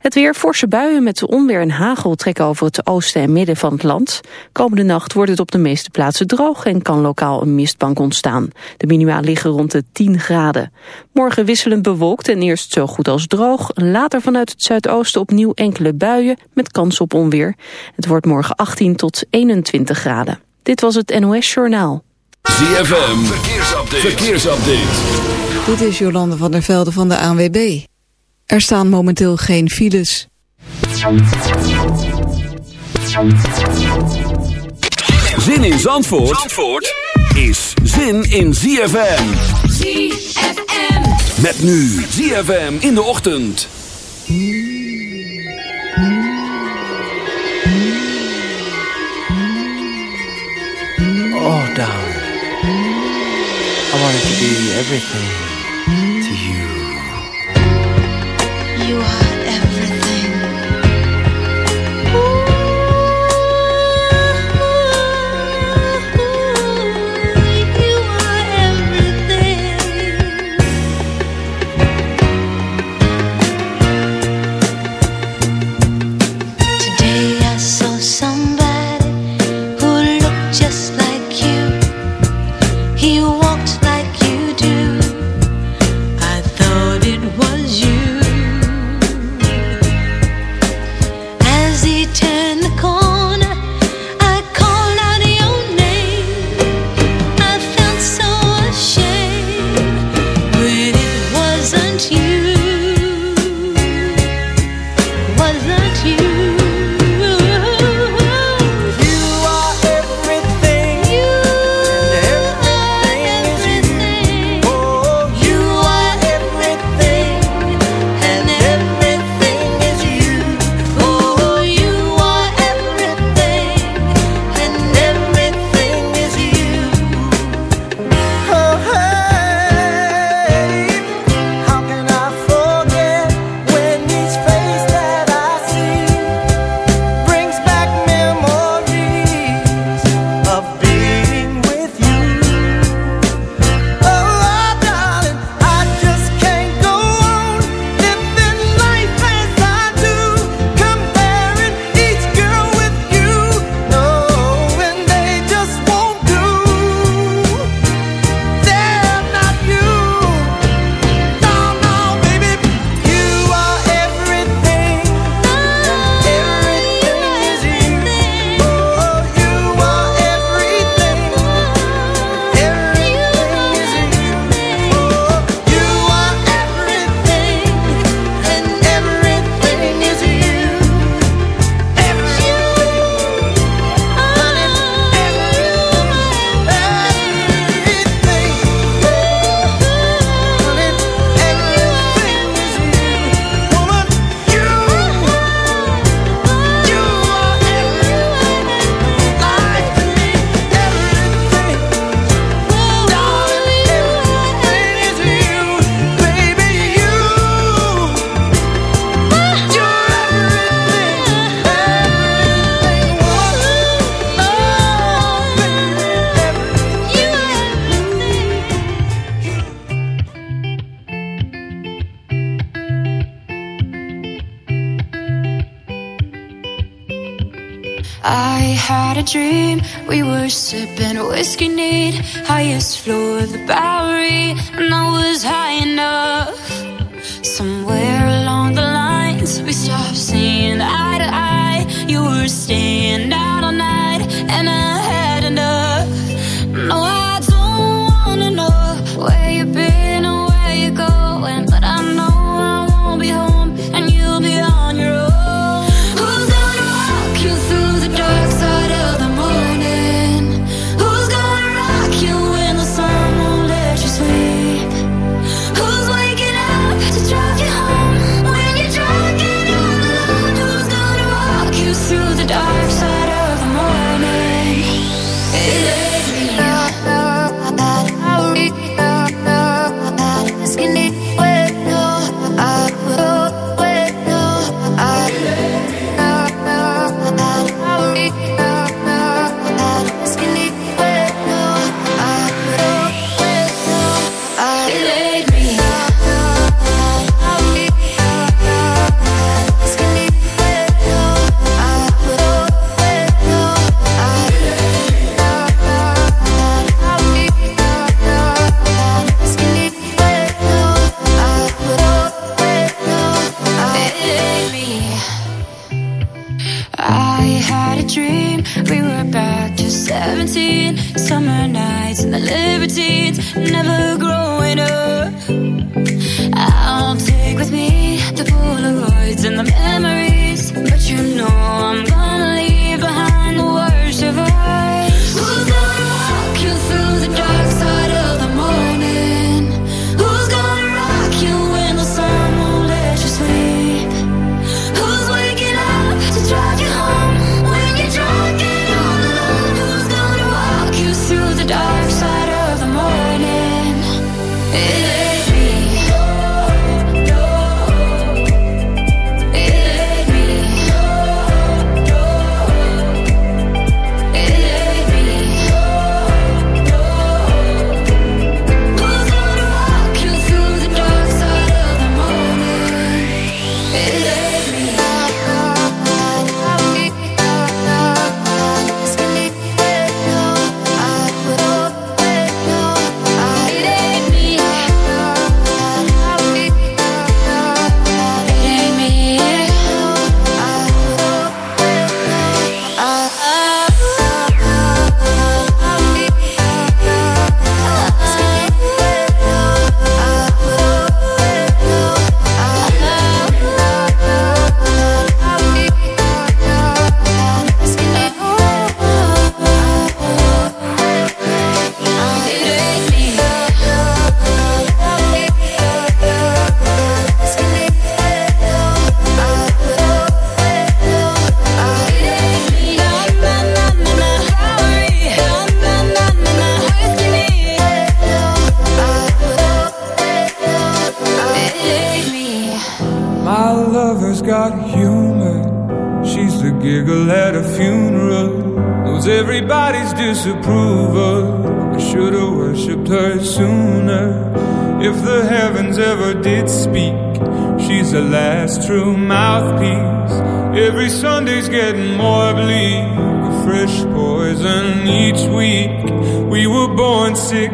Het weer forse buien met onweer en hagel trekken over het oosten en midden van het land. Komende nacht wordt het op de meeste plaatsen droog en kan lokaal een mistbank ontstaan. De minima liggen rond de 10 graden. Morgen wisselend bewolkt en eerst zo goed als droog. Later vanuit het zuidoosten opnieuw enkele buien met kans op onweer. Het wordt morgen 18 tot 21 graden. Dit was het NOS Journaal. ZFM, verkeersupdate. verkeersupdate. Dit is Jolande van der Velde van de ANWB. Er staan momenteel geen files. Zin in Zandvoort, Zandvoort is zin in ZFM. ZFM. Met nu ZFM in de ochtend. Oh, darling. I wanted to be everything. You first floor of the Bowery, and I was high enough. Somewhere along the lines, we stopped seeing.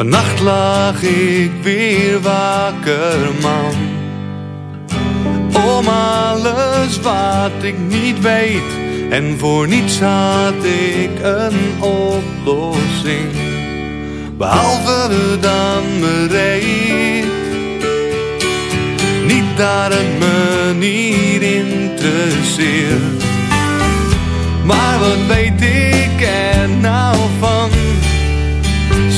Are. lag ik weer wakker, man. Om alles wat ik niet weet. En voor niets had ik een oplossing. Behalve dan bereid. Niet het me niet interesseert. Maar wat weet ik er nou van?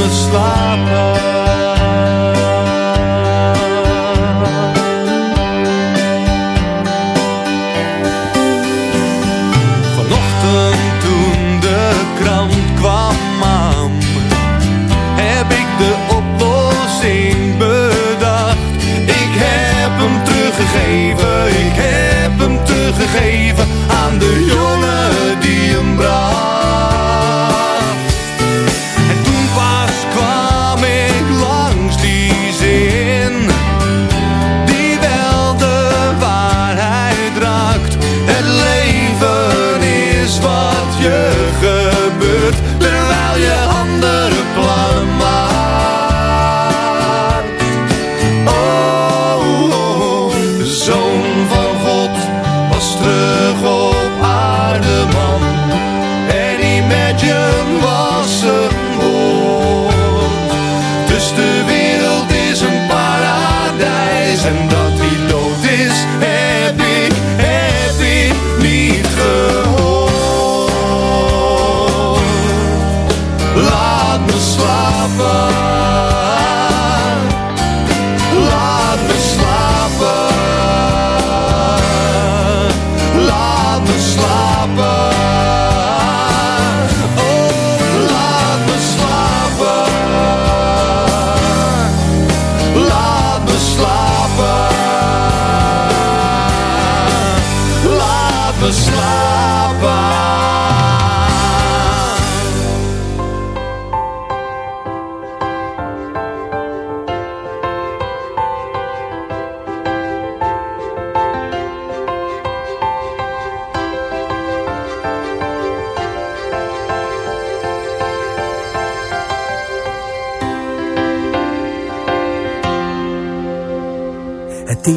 the slide.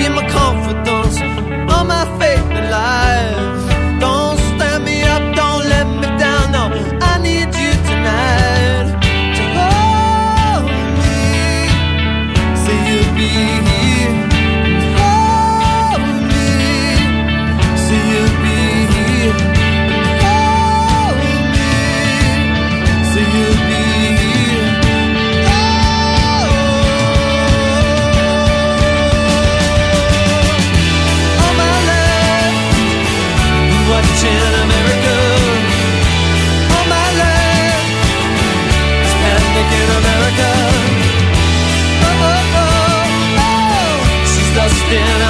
Give my confidence, all my faith in life. something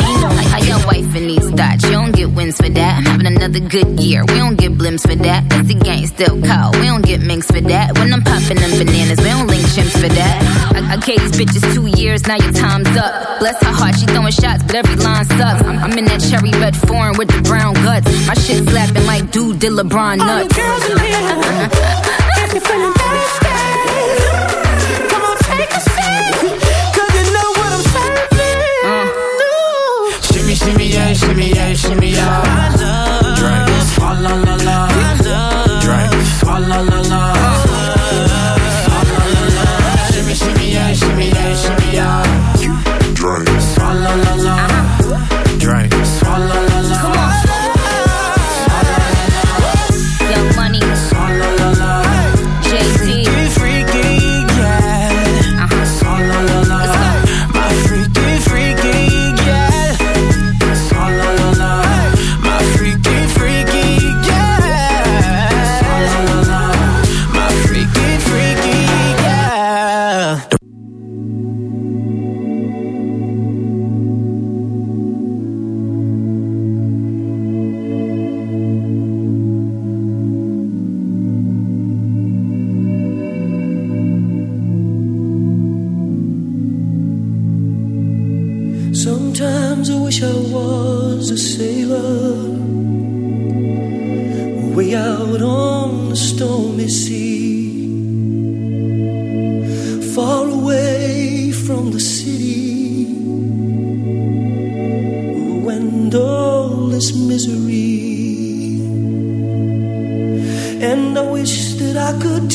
Another good year, we don't get blimps for that. That's the gang still cold, we don't get minks for that. When I'm popping them bananas, we don't link chimps for that. I, I gave these bitches two years, now your time's up. Bless her heart, she throwing shots, but every line sucks. I'm, I'm in that cherry red foreign with the brown guts. My shit slapping like dude did LeBron nuts. All you nuts. girls in here, if you're feeling thirsty, come on, take a sip, 'cause you know what I'm serving. Uh. Shimmy, shimmy, yeah, shimmy, yeah, shimmy, yeah. La la. Swalla la la.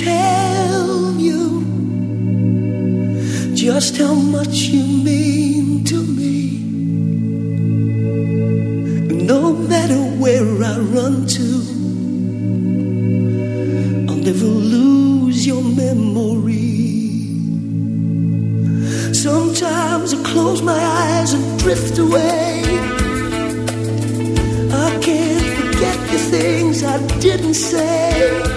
Tell you just how much you mean to me. No matter where I run to, I'll never lose your memory. Sometimes I close my eyes and drift away. I can't forget the things I didn't say.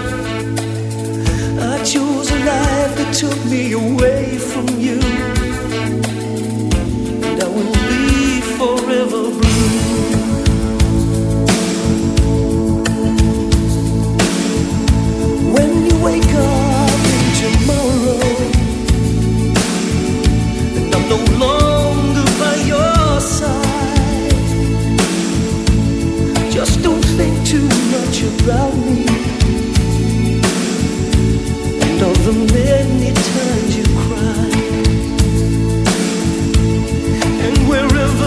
took me away from you. And I will be forever blue. When you wake up in tomorrow, and I'm no longer by your side, just don't think too much about me. And all the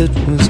it was